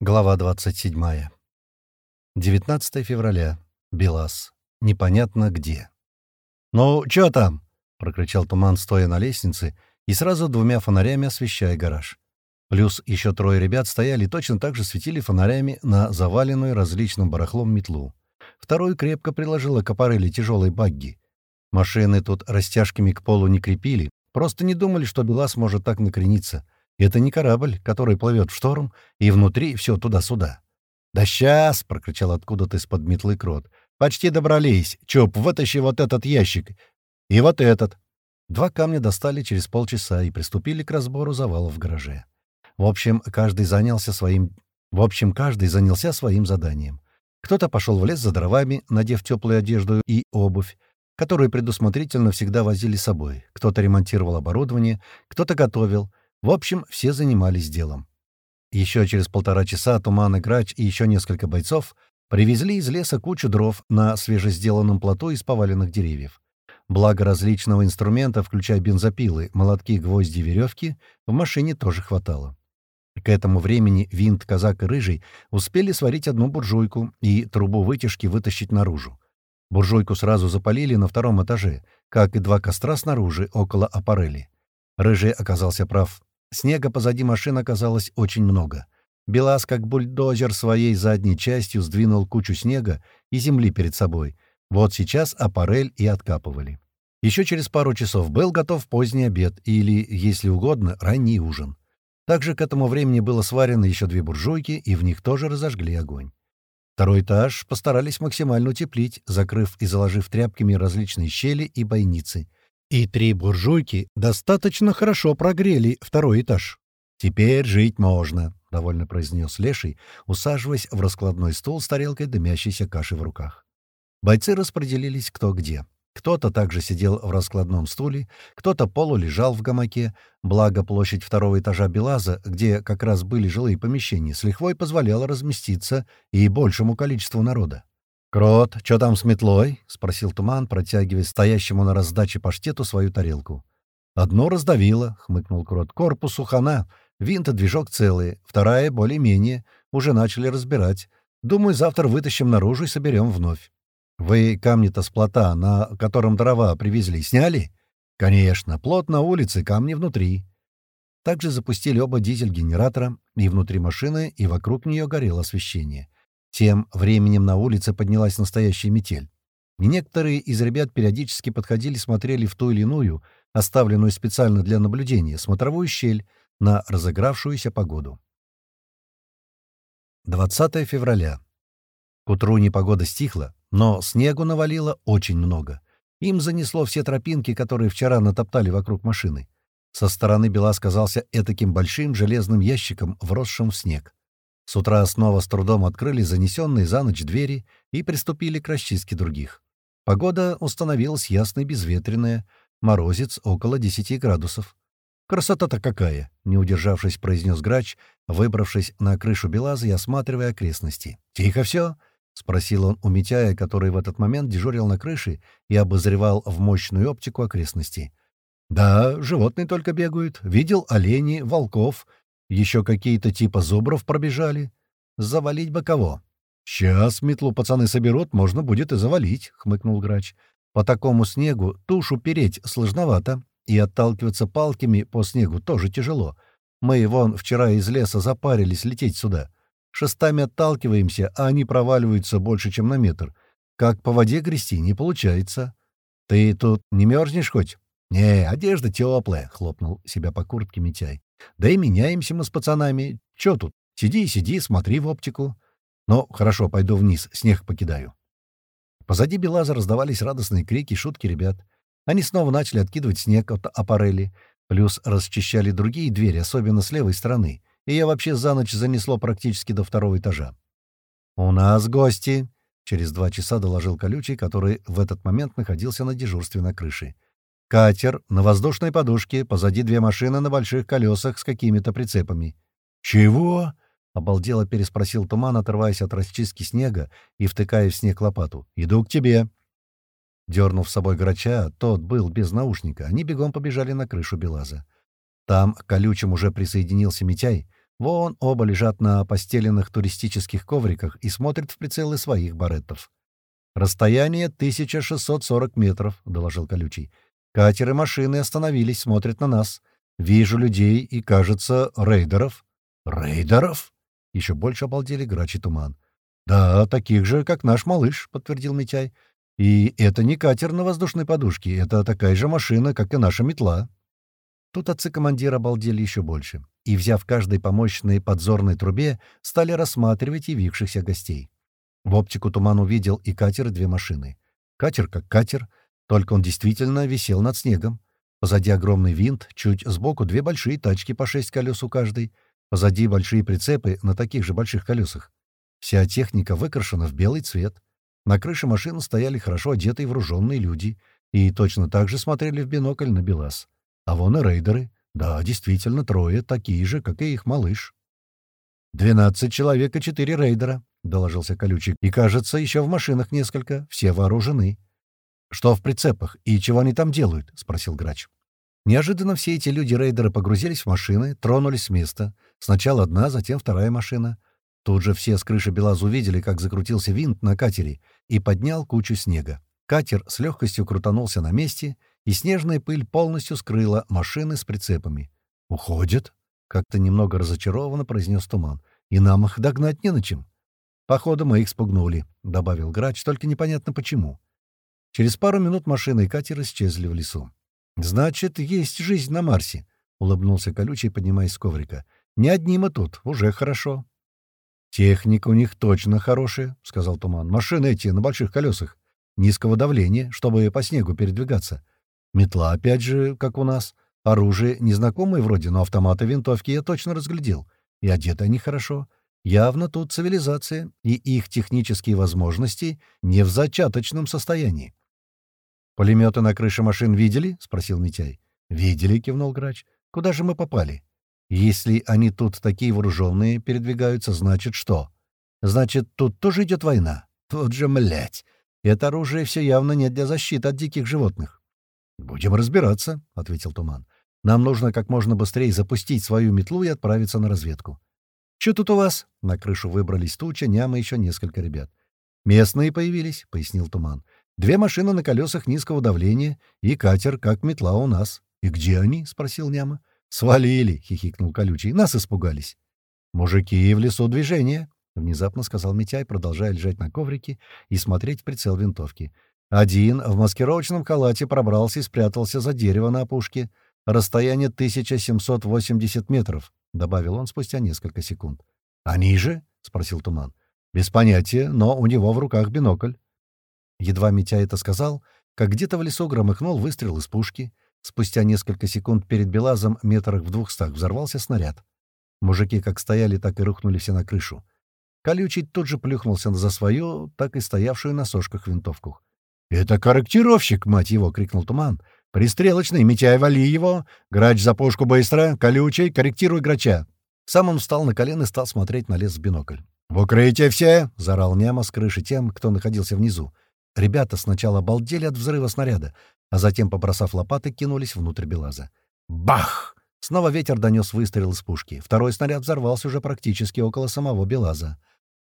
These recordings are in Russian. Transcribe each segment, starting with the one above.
Глава 27. 19 февраля. Белас. Непонятно где. «Ну, чё там?» — прокричал Туман, стоя на лестнице, и сразу двумя фонарями освещая гараж. Плюс еще трое ребят стояли и точно так же светили фонарями на заваленную различным барахлом метлу. Второй крепко приложила к аппарели тяжелой багги. Машины тут растяжками к полу не крепили, просто не думали, что Белас может так накрениться — это не корабль, который плывет в шторм, и внутри все туда-сюда. «Да сейчас!» — прокричал откуда-то из-под метлы крот. «Почти добрались. Чоп, вытащи вот этот ящик. И вот этот». Два камня достали через полчаса и приступили к разбору завалов в гараже. В общем, каждый занялся своим... В общем, каждый занялся своим заданием. Кто-то пошел в лес за дровами, надев теплую одежду и обувь, которую предусмотрительно всегда возили с собой. Кто-то ремонтировал оборудование, кто-то готовил, в общем, все занимались делом. Еще через полтора часа Туман и Грач и еще несколько бойцов привезли из леса кучу дров на свежесделанном плоту из поваленных деревьев. Благо различного инструмента, включая бензопилы, молотки, гвозди, веревки, в машине тоже хватало. К этому времени Винт, Казак и Рыжий успели сварить одну буржуйку и трубу вытяжки вытащить наружу. Буржуйку сразу запалили на втором этаже, как и два костра снаружи, около аппарели. Рыжий оказался прав. Снега позади машин оказалось очень много. Белас, как бульдозер, своей задней частью сдвинул кучу снега и земли перед собой. Вот сейчас аппарель и откапывали. Еще через пару часов был готов поздний обед или, если угодно, ранний ужин. Также к этому времени было сварено еще две буржуйки, и в них тоже разожгли огонь. Второй этаж постарались максимально утеплить, закрыв и заложив тряпками различные щели и бойницы — и три буржуйки достаточно хорошо прогрели второй этаж. «Теперь жить можно», — довольно произнес Леший, усаживаясь в раскладной стул с тарелкой дымящейся каши в руках. Бойцы распределились кто где. Кто-то также сидел в раскладном стуле, кто-то полулежал в гамаке, благо площадь второго этажа Белаза, где как раз были жилые помещения, с лихвой позволяла разместиться и большему количеству народа. «Крот, что там с метлой?» — спросил Туман, протягивая стоящему на раздаче паштету свою тарелку. «Одно раздавило», — хмыкнул Крот. «Корпус ухана, винт и движок целые, вторая более-менее, уже начали разбирать. Думаю, завтра вытащим наружу и соберем вновь». «Вы камни-то с плота, на котором дрова привезли, сняли?» «Конечно, плот на улице, камни внутри». Также запустили оба дизель-генератора, и внутри машины, и вокруг нее горело освещение. Тем временем на улице поднялась настоящая метель. Некоторые из ребят периодически подходили и смотрели в ту или иную, оставленную специально для наблюдения, смотровую щель на разыгравшуюся погоду. 20 февраля. К утру непогода стихла, но снегу навалило очень много. Им занесло все тропинки, которые вчера натоптали вокруг машины. Со стороны Белас казался этаким большим железным ящиком, вросшим в снег. С утра снова с трудом открыли занесенные за ночь двери и приступили к расчистке других. Погода установилась ясной безветренная, морозец около 10 градусов. «Красота-то какая!» — не удержавшись, произнес грач, выбравшись на крышу Белаза и осматривая окрестности. «Тихо все?» — спросил он у Митяя, который в этот момент дежурил на крыше и обозревал в мощную оптику окрестности. «Да, животные только бегают. Видел оленей, волков, еще какие-то типа зубров пробежали. Завалить бы кого. «Сейчас метлу пацаны соберут, можно будет и завалить», — хмыкнул грач. «По такому снегу тушу переть сложновато, и отталкиваться палками по снегу тоже тяжело. Мы, вон, вчера из леса запарились лететь сюда. Шестами отталкиваемся, а они проваливаются больше, чем на метр. Как по воде грести не получается. Ты тут не мерзнешь хоть?» «Не, одежда теплая», — хлопнул себя по куртке Митяй. Да и меняемся мы с пацанами. Чё тут? Сиди сиди, смотри в оптику. Ну, хорошо, пойду вниз, снег покидаю. Позади Белаза раздавались радостные крики и шутки ребят. Они снова начали откидывать снег от аппарели, плюс расчищали другие двери, особенно с левой стороны, и я вообще за ночь занесло практически до второго этажа. «У нас гости!» — через два часа доложил Колючий, который в этот момент находился на дежурстве на крыше. Катер на воздушной подушке, позади две машины на больших колесах с какими-то прицепами. «Чего?» — обалдело переспросил Туман, отрываясь от расчистки снега и втыкая в снег лопату. «Иду к тебе». Дернув с собой грача, тот был без наушника, они бегом побежали на крышу Белаза. Там к колючим уже присоединился Митяй. Вон оба лежат на постеленных туристических ковриках и смотрят в прицелы своих бареттов. «Расстояние 1640 метров», — доложил Колючий. «Катер и машины остановились, смотрят на нас. Вижу людей и, кажется, рейдеров». «Рейдеров?» — еще больше обалдели грач и туман. «Да, таких же, как наш малыш», — подтвердил Митяй. «И это не катер на воздушной подушке, это такая же машина, как и наша метла». Тут отцы командира обалдели еще больше и, взяв каждой по мощной подзорной трубе, стали рассматривать явившихся гостей. В оптику Туман увидел и катер, и две машины. Катер как катер, только он действительно висел над снегом. Позади огромный винт, чуть сбоку две большие тачки по шесть колес у каждой, позади большие прицепы на таких же больших колесах. Вся техника выкрашена в белый цвет. На крыше машин стояли хорошо одетые вооруженные люди и точно так же смотрели в бинокль на БелАЗ. А вон и рейдеры. Да, действительно, трое, такие же, как и их малыш. «Двенадцать человек и четыре рейдера», — доложился Колючик. «И, кажется, еще в машинах несколько. Все вооружены». «Что в прицепах? И чего они там делают?» — спросил Грач. Неожиданно все эти люди-рейдеры погрузились в машины, тронулись с места. Сначала одна, затем вторая машина. Тут же все с крыши Белаза увидели, как закрутился винт на катере и поднял кучу снега. Катер с легкостью крутанулся на месте и снежная пыль полностью скрыла машины с прицепами. «Уходят?» — как-то немного разочарованно произнес Туман. «И нам их догнать не на чем». «Походу, мы их спугнули», — добавил Грач, только непонятно почему. Через пару минут машины и катер исчезли в лесу. «Значит, есть жизнь на Марсе», — улыбнулся Колючий, поднимаясь с коврика. «Не одни мы тут, уже хорошо». «Техника у них точно хорошая», — сказал Туман. «Машины эти на больших колесах, низкого давления, чтобы по снегу передвигаться. Метла, опять же, как у нас. Оружие незнакомое вроде, но автоматы, винтовки я точно разглядел. И одеты они хорошо. Явно тут цивилизация, и их технические возможности не в зачаточном состоянии. «Пулеметы на крыше машин видели?» — спросил Митяй. «Видели», — кивнул грач. «Куда же мы попали?» «Если они тут такие вооруженные передвигаются, значит что?» «Значит, тут тоже идет война?» «Тут же, млять! Это оружие все явно не для защиты от диких животных. «Будем разбираться», — ответил Туман. «Нам нужно как можно быстрее запустить свою метлу и отправиться на разведку». «Чё тут у вас?» — на крышу выбрались Туча, Няма и еще несколько ребят. «Местные появились», — пояснил Туман. «Две машины на колесах низкого давления и катер, как метла у нас». «И где они?» — спросил Няма. «Свалили», — хихикнул Колючий. «Нас испугались». «Мужики, в лесу движение», — внезапно сказал Митяй, продолжая лежать на коврике и смотреть прицел винтовки. Один в маскировочном халате пробрался и спрятался за дерево на опушке. Расстояние 1780 метров, — добавил он спустя несколько секунд. «Они же?» — спросил Туман. «Без понятия, но у него в руках бинокль». Едва Митя это сказал, как где-то в лесу громыхнул выстрел из пушки. Спустя несколько секунд перед Белазом, метрах в двухстах, взорвался снаряд. Мужики как стояли, так и рухнули все на крышу. Колючий тут же плюхнулся за свою, так и стоявшую на сошках винтовку. «Это корректировщик, мать его!» — крикнул Туман. «Пристрелочный, Митяй, вали его! Грач за пушку быстро! Колючий, корректируй грача!» Сам он встал на колено и стал смотреть на лес в бинокль. «В укрытие все!» — заорал Няма с крыши тем, кто находился внизу. Ребята сначала обалдели от взрыва снаряда, а затем, побросав лопаты, кинулись внутрь Белаза. Бах! Снова ветер донес выстрел из пушки. Второй снаряд взорвался уже практически около самого Белаза.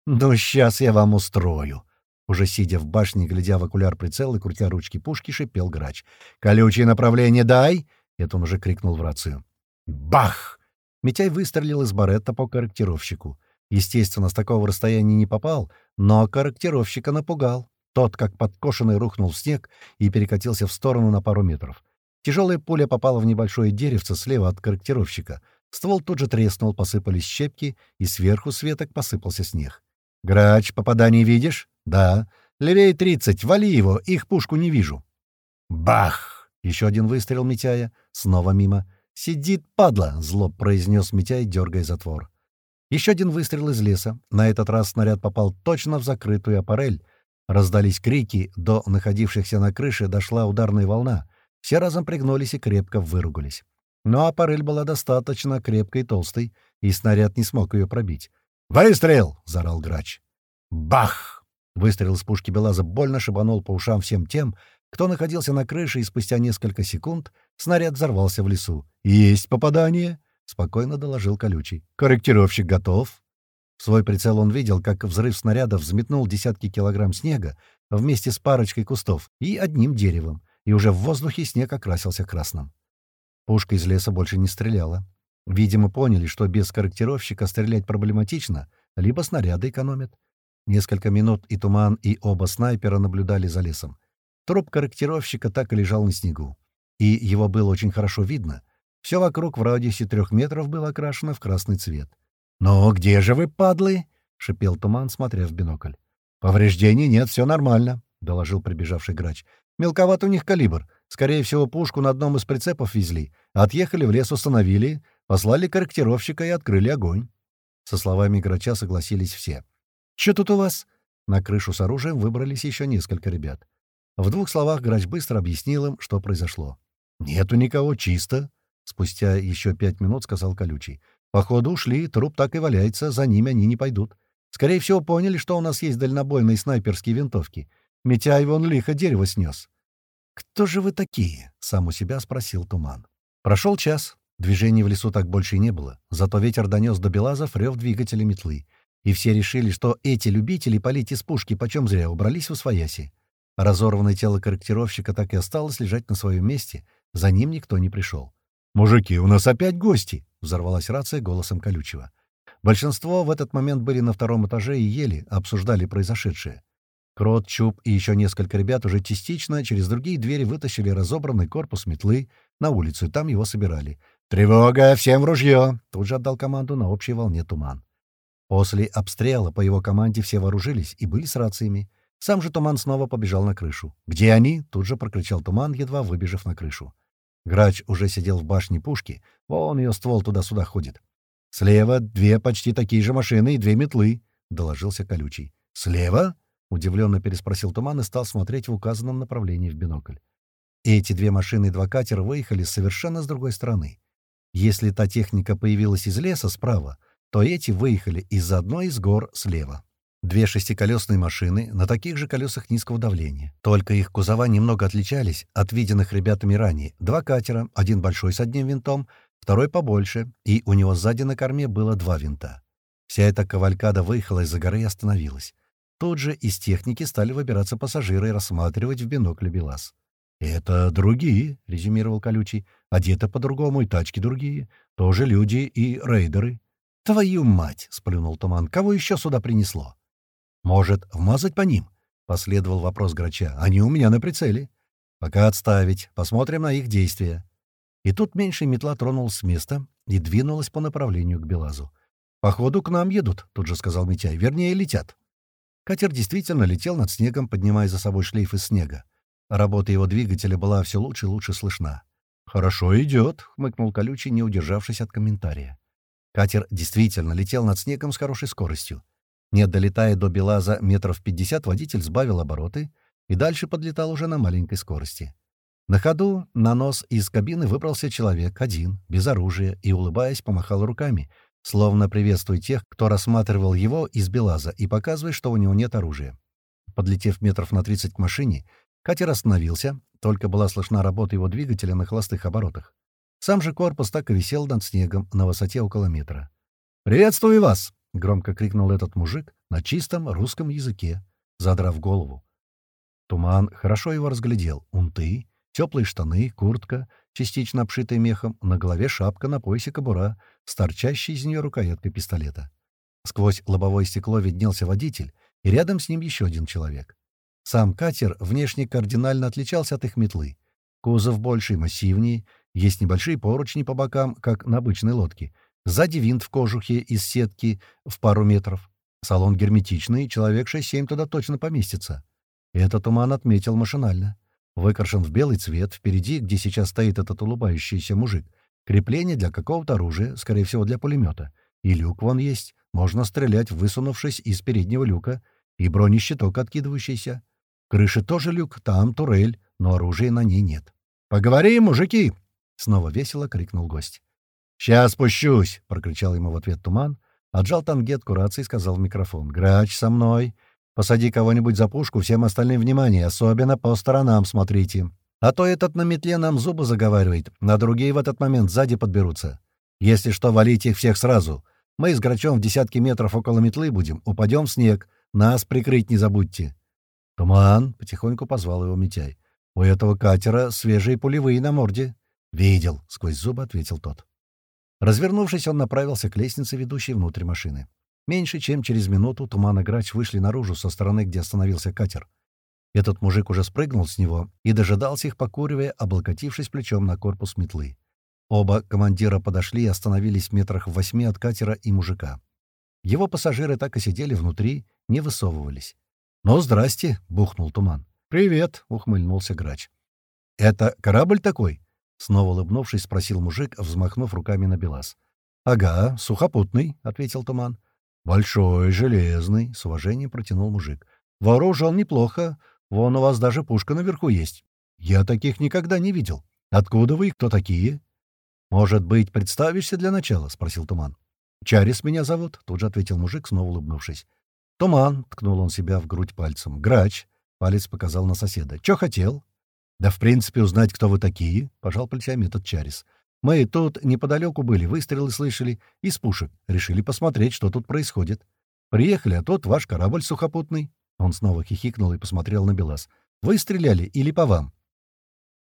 «Ну, сейчас я вам устрою!» Уже сидя в башне, глядя в окуляр прицел и крутя ручки пушки, шипел грач. «Колючее направление дай!» — это он уже крикнул в рацию. «Бах!» Митяй выстрелил из баретта по корректировщику. Естественно, с такого расстояния не попал, но корректировщика напугал. Тот, как подкошенный, рухнул в снег и перекатился в сторону на пару метров. Тяжелая пуля попала в небольшое деревце слева от корректировщика. Ствол тут же треснул, посыпались щепки, и сверху с веток посыпался снег. «Грач, попадание видишь?» «Да. Левее тридцать. Вали его. Их пушку не вижу». «Бах!» Еще один выстрел Митяя. Снова мимо. «Сидит, падла!» — зло произнес Митяй, дергая затвор. Еще один выстрел из леса. На этот раз снаряд попал точно в закрытую аппарель. Раздались крики, до находившихся на крыше дошла ударная волна. Все разом пригнулись и крепко выругались. Но аппарель была достаточно крепкой и толстой, и снаряд не смог ее пробить. «Выстрел!» — заорал грач. «Бах!» Выстрел из пушки Белаза больно шибанул по ушам всем тем, кто находился на крыше, и спустя несколько секунд снаряд взорвался в лесу. «Есть попадание!» — спокойно доложил колючий. «Корректировщик готов». Свой прицел он видел, как взрыв снаряда взметнул десятки килограмм снега вместе с парочкой кустов и одним деревом, и уже в воздухе снег окрасился красным. Пушка из леса больше не стреляла. Видимо, поняли, что без корректировщика стрелять проблематично, либо снаряды экономят. Несколько минут и Туман, и оба снайпера наблюдали за лесом. Труп корректировщика так и лежал на снегу. И его было очень хорошо видно. Все вокруг в радиусе трех метров было окрашено в красный цвет. «Ну, где же вы, падлы?» — шипел Туман, смотря в бинокль. «Повреждений нет, все нормально», — доложил прибежавший грач. «Мелковат у них калибр. Скорее всего, пушку на одном из прицепов везли. Отъехали в лес, установили, послали корректировщика и открыли огонь». Со словами грача согласились все. «Чё тут у вас?» На крышу с оружием выбрались еще несколько ребят. В двух словах грач быстро объяснил им, что произошло. «Нету никого, чисто», — спустя еще пять минут сказал Колючий. «Походу ушли, труп так и валяется, за ними они не пойдут. Скорее всего, поняли, что у нас есть дальнобойные снайперские винтовки. Митяй вон лихо дерево снес». «Кто же вы такие?» — сам у себя спросил Туман. Прошел час. Движений в лесу так больше и не было. Зато ветер донес до Белазов рев двигателя метлы. И все решили, что эти любители полить из пушки почем зря убрались в свояси. Разорванное тело корректировщика так и осталось лежать на своем месте. За ним никто не пришел. «Мужики, у нас опять гости!» — взорвалась рация голосом колючего. Большинство в этот момент были на втором этаже и ели, обсуждали произошедшее. Крот, Чуб и еще несколько ребят уже частично через другие двери вытащили разобранный корпус метлы на улицу, и там его собирали. «Тревога! Всем в ружье!» — тут же отдал команду на общей волне туман. После обстрела по его команде все вооружились и были с рациями. Сам же Туман снова побежал на крышу. «Где они?» — тут же прокричал Туман, едва выбежав на крышу. Грач уже сидел в башне пушки. Вон ее ствол туда-сюда ходит. «Слева две почти такие же машины и две метлы», — доложился Колючий. «Слева?» — удивленно переспросил Туман и стал смотреть в указанном направлении в бинокль. Эти две машины и два катера выехали совершенно с другой стороны. Если та техника появилась из леса справа, то эти выехали из одной из гор слева. Две шестиколесные машины на таких же колесах низкого давления. Только их кузова немного отличались от виденных ребятами ранее. Два катера, один большой с одним винтом, второй побольше, и у него сзади на корме было два винта. Вся эта кавалькада выехала из-за горы и остановилась. Тут же из техники стали выбираться пассажиры и рассматривать в бинокле БелАЗ. «Это другие», — резюмировал Колючий. «Одеты по-другому, и тачки другие. Тоже люди и рейдеры. «Твою мать!» — сплюнул Туман. «Кого еще сюда принесло?» «Может, вмазать по ним?» — последовал вопрос Грача. «Они у меня на прицеле». «Пока отставить. Посмотрим на их действия». И тут меньшая метла тронулась с места и двинулась по направлению к Белазу. «Походу, к нам едут», — тут же сказал Митяй. «Вернее, летят». Катер действительно летел над снегом, поднимая за собой шлейф из снега. Работа его двигателя была все лучше и лучше слышна. «Хорошо идет», — хмыкнул Колючий, не удержавшись от комментария. Катер действительно летел над снегом с хорошей скоростью. Не долетая до Белаза метров пятьдесят, водитель сбавил обороты и дальше подлетал уже на маленькой скорости. На ходу на нос из кабины выбрался человек, один, без оружия, и, улыбаясь, помахал руками, словно приветствуя тех, кто рассматривал его из Белаза и показывая, что у него нет оружия. Подлетев метров на 30 к машине, катер остановился, только была слышна работа его двигателя на холостых оборотах. Сам же корпус так и висел над снегом на высоте около метра. «Приветствую вас!» — громко крикнул этот мужик на чистом русском языке, задрав голову. Туман хорошо его разглядел. Унты, теплые штаны, куртка, частично обшитая мехом, на голове шапка, на поясе кобура, с торчащей из нее рукояткой пистолета. Сквозь лобовое стекло виднелся водитель, и рядом с ним еще один человек. Сам катер внешне кардинально отличался от их метлы. Кузов больше и массивнее, есть небольшие поручни по бокам, как на обычной лодке. Сзади винт в кожухе из сетки в пару метров. Салон герметичный, человек 6-7 туда точно поместится. Это туман отметил машинально. Выкрашен в белый цвет, впереди, где сейчас стоит этот улыбающийся мужик. Крепление для какого-то оружия, скорее всего, для пулемета. И люк вон есть. Можно стрелять, высунувшись из переднего люка. И бронещиток откидывающийся. Крыша тоже люк, там турель, но оружия на ней нет. «Поговорим, мужики!» Снова весело крикнул гость. «Сейчас спущусь!» — прокричал ему в ответ туман. Отжал тангетку рации и сказал в микрофон. «Грач со мной! Посади кого-нибудь за пушку, всем остальным внимание, особенно по сторонам смотрите. А то этот на метле нам зубы заговаривает, на другие в этот момент сзади подберутся. Если что, валите их всех сразу. Мы с Грачом в десятки метров около метлы будем, упадем в снег. Нас прикрыть не забудьте». «Туман!» — потихоньку позвал его Митяй. «У этого катера свежие пулевые на морде». «Видел», — сквозь зубы ответил тот. Развернувшись, он направился к лестнице, ведущей внутрь машины. Меньше чем через минуту Туман и Грач вышли наружу со стороны, где остановился катер. Этот мужик уже спрыгнул с него и дожидался их, покуривая, облокотившись плечом на корпус метлы. Оба командира подошли и остановились в метрах в восьми от катера и мужика. Его пассажиры так и сидели внутри, не высовывались. «Ну, здрасте!» — бухнул туман. «Привет!» — ухмыльнулся грач. «Это корабль такой?» — снова улыбнувшись, спросил мужик, взмахнув руками на Белас. «Ага, сухопутный», — ответил туман. «Большой, железный», — с уважением протянул мужик. «Вооружен неплохо. Вон у вас даже пушка наверху есть. Я таких никогда не видел. Откуда вы и кто такие?» «Может быть, представишься для начала?» — спросил Туман. «Чарис меня зовут», — тут же ответил мужик, снова улыбнувшись. «Туман», — ткнул он себя в грудь пальцем. «Грач», — палец показал на соседа. «Чё хотел?» «Да в принципе узнать, кто вы такие», — пожал плечами этот Чарис. «Мы тут неподалеку были, выстрелы слышали, из пушек. Решили посмотреть, что тут происходит. Приехали, а тот ваш корабль сухопутный». Он снова хихикнул и посмотрел на Белас. «Вы стреляли или по вам?»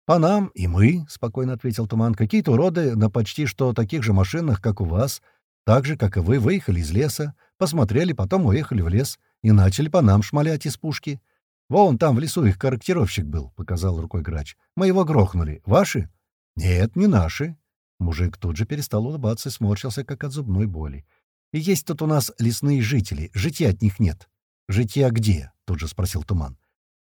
«По нам и мы», — спокойно ответил Туман. «Какие-то уроды на почти что таких же машинах, как у вас, так же, как и вы, выехали из леса, посмотрели, потом уехали в лес и начали по нам шмалять из пушки. Вон там в лесу их корректировщик был», — показал рукой грач. «Мы его грохнули. Ваши?» «Нет, не наши». Мужик тут же перестал улыбаться и сморщился, как от зубной боли. «И есть тут у нас лесные жители. Житья от них нет». «Житья где?» — тут же спросил Туман.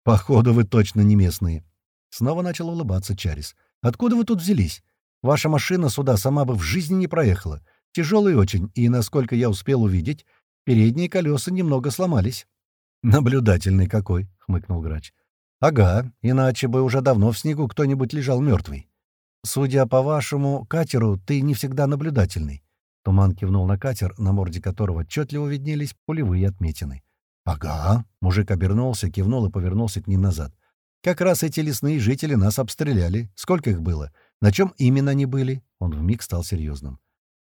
«Походу, вы точно не местные». Снова начал улыбаться Чарис. «Откуда вы тут взялись? Ваша машина сюда сама бы в жизни не проехала. Тяжелый очень, и, насколько я успел увидеть, передние колеса немного сломались». «Наблюдательный какой», — хмыкнул грач. «Ага, иначе бы уже давно в снегу кто-нибудь лежал мертвый. Судя по вашему катеру, ты не всегда наблюдательный». Туман кивнул на катер, на морде которого отчетливо виднелись пулевые отметины. «Ага». Мужик обернулся, кивнул и повернулся к ним назад. Как раз эти лесные жители нас обстреляли. Сколько их было? На чем именно они были?» Он вмиг стал серьезным.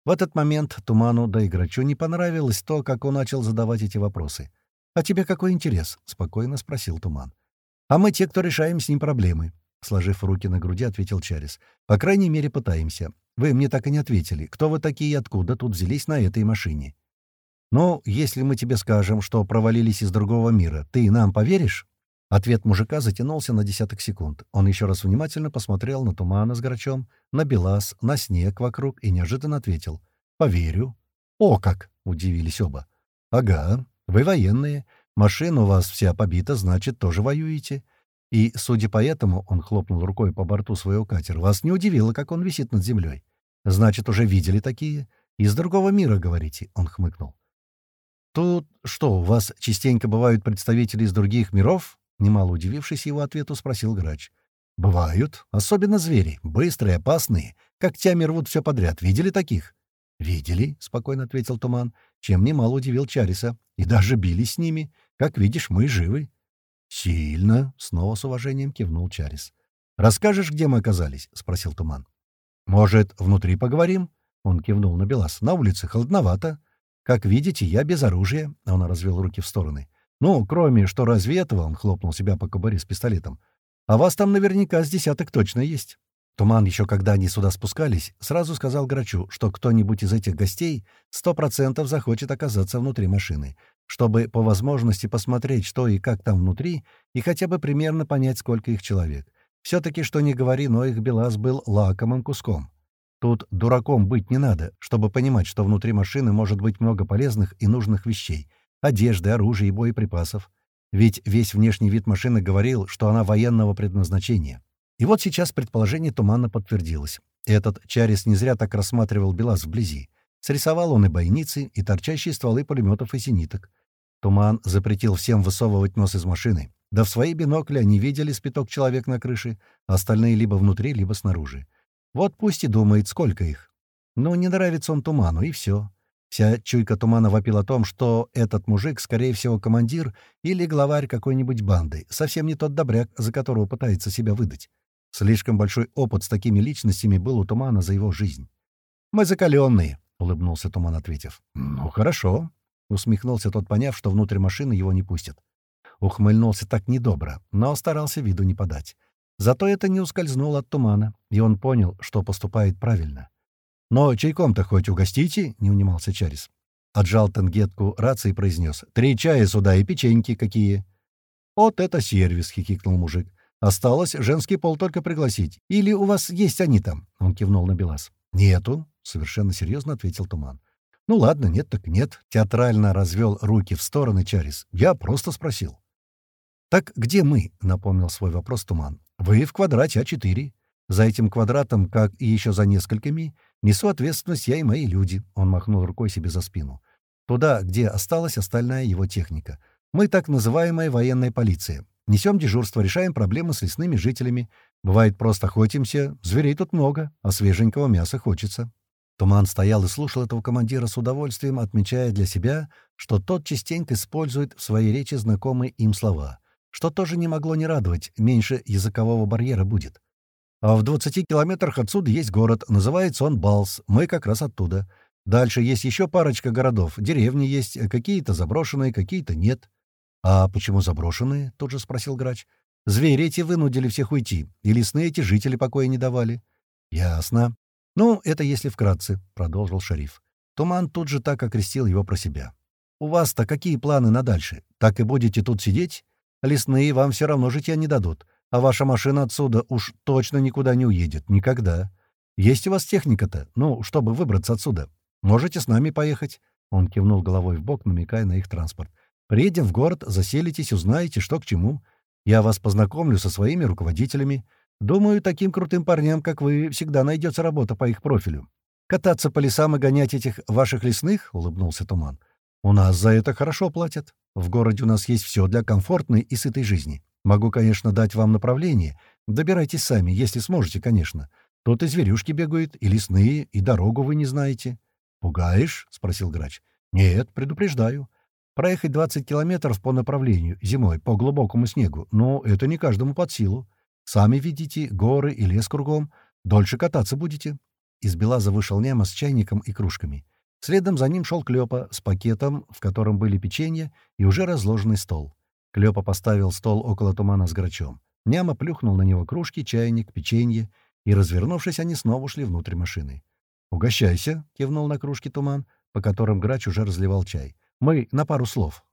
В этот момент Туману да Играчу не понравилось то, как он начал задавать эти вопросы. «А тебе какой интерес?» — спокойно спросил Туман. «А мы те, кто решаем с ним проблемы», — сложив руки на груди, ответил Чарис. «По крайней мере, пытаемся. Вы мне так и не ответили. Кто вы такие и откуда тут взялись на этой машине?» «Ну, если мы тебе скажем, что провалились из другого мира, ты нам поверишь?» Ответ мужика затянулся на десяток секунд. Он еще раз внимательно посмотрел на тумана с грачом, на белаз, на снег вокруг и неожиданно ответил. «Поверю». «О как!» — удивились оба. «Ага, вы военные. Машина у вас вся побита, значит, тоже воюете. И, судя по этому, он хлопнул рукой по борту своего катера, вас не удивило, как он висит над землей. Значит, уже видели такие? Из другого мира, говорите?» — он хмыкнул. «Тут что, у вас частенько бывают представители из других миров?» Немало удивившись его ответу, спросил грач. «Бывают. Особенно звери. Быстрые, опасные. Когтями рвут все подряд. Видели таких?» «Видели», — спокойно ответил Туман, чем немало удивил Чариса. «И даже били с ними. Как видишь, мы живы». «Сильно», — снова с уважением кивнул Чарис. «Расскажешь, где мы оказались?» — спросил Туман. «Может, внутри поговорим?» — он кивнул на Белас. «На улице холодновато. Как видите, я без оружия». Он развел руки в стороны. Ну, кроме, что разве этого, он хлопнул себя по кобуре с пистолетом. А вас там наверняка с десяток точно есть. Туман, еще когда они сюда спускались, сразу сказал Грачу, что кто-нибудь из этих гостей сто процентов захочет оказаться внутри машины, чтобы по возможности посмотреть, что и как там внутри, и хотя бы примерно понять, сколько их человек. Все-таки, что не говори, но их Белаз был лакомым куском. Тут дураком быть не надо, чтобы понимать, что внутри машины может быть много полезных и нужных вещей — одежды, оружия и боеприпасов. Ведь весь внешний вид машины говорил, что она военного предназначения. И вот сейчас предположение туманно подтвердилось. Этот Чарис не зря так рассматривал БелАЗ вблизи. Срисовал он и бойницы, и торчащие стволы пулеметов и зениток. Туман запретил всем высовывать нос из машины. Да в свои бинокли они видели спиток человек на крыше, а остальные либо внутри, либо снаружи. Вот пусть и думает, сколько их. Но не нравится он туману, и все. Вся чуйка тумана вопила о том, что этот мужик, скорее всего, командир или главарь какой-нибудь банды, совсем не тот добряк, за которого пытается себя выдать. Слишком большой опыт с такими личностями был у тумана за его жизнь. «Мы закаленные», — улыбнулся Туман, ответив. «Ну, хорошо», — усмехнулся тот, поняв, что внутрь машины его не пустят. Ухмыльнулся так недобро, но старался виду не подать. Зато это не ускользнуло от Тумана, и он понял, что поступает правильно. «Но чайком-то хоть угостите?» — не унимался Чарис. Отжал Тенгетку рации и произнес. «Три чая сюда и печеньки какие». «Вот это сервис!» — хихикнул мужик. «Осталось женский пол только пригласить. Или у вас есть они там?» — он кивнул на Белас. «Нету», — совершенно серьезно ответил Туман. «Ну ладно, нет так нет», — театрально развел руки в стороны Чарис. «Я просто спросил». «Так где мы?» — напомнил свой вопрос Туман. «Вы в квадрате А4. За этим квадратом, как и еще за несколькими, несу ответственность я и мои люди», — он махнул рукой себе за спину. «Туда, где осталась остальная его техника. Мы так называемая военная полиция. Несем дежурство, решаем проблемы с лесными жителями. Бывает, просто охотимся. Зверей тут много, а свеженького мяса хочется». Туман стоял и слушал этого командира с удовольствием, отмечая для себя, что тот частенько использует в своей речи знакомые им слова, что тоже не могло не радовать, меньше языкового барьера будет. А в 20 километрах отсюда есть город, называется он Балс, мы как раз оттуда. Дальше есть еще парочка городов, деревни есть, какие-то заброшенные, какие-то нет. «А почему заброшенные?» — тут же спросил грач. «Звери эти вынудили всех уйти, и лесные эти жители покоя не давали». «Ясно. Ну, это если вкратце», — продолжил шериф. Туман тут же так окрестил его про себя. «У вас-то какие планы на дальше? Так и будете тут сидеть? Лесные вам все равно житья не дадут, а ваша машина отсюда уж точно никуда не уедет. Никогда. Есть у вас техника-то, ну, чтобы выбраться отсюда. Можете с нами поехать?» Он кивнул головой в бок, намекая на их транспорт. Приедем в город, заселитесь, узнаете, что к чему. Я вас познакомлю со своими руководителями. Думаю, таким крутым парням, как вы, всегда найдется работа по их профилю. Кататься по лесам и гонять этих ваших лесных?» — улыбнулся Туман. «У нас за это хорошо платят. В городе у нас есть все для комфортной и сытой жизни. Могу, конечно, дать вам направление. Добирайтесь сами, если сможете, конечно. Тут и зверюшки бегают, и лесные, и дорогу вы не знаете». «Пугаешь?» — спросил грач. «Нет, предупреждаю. Проехать 20 километров по направлению, зимой, по глубокому снегу, но это не каждому под силу. Сами видите, горы и лес кругом. Дольше кататься будете». Из Белаза вышел Нема с чайником и кружками. Следом за ним шел Клёпа с пакетом, в котором были печенье и уже разложенный стол. Клёпа поставил стол около тумана с грачом. Няма плюхнул на него кружки, чайник, печенье, и, развернувшись, они снова шли внутрь машины. «Угощайся», — кивнул на кружке туман, по которым грач уже разливал чай. Мы на пару слов.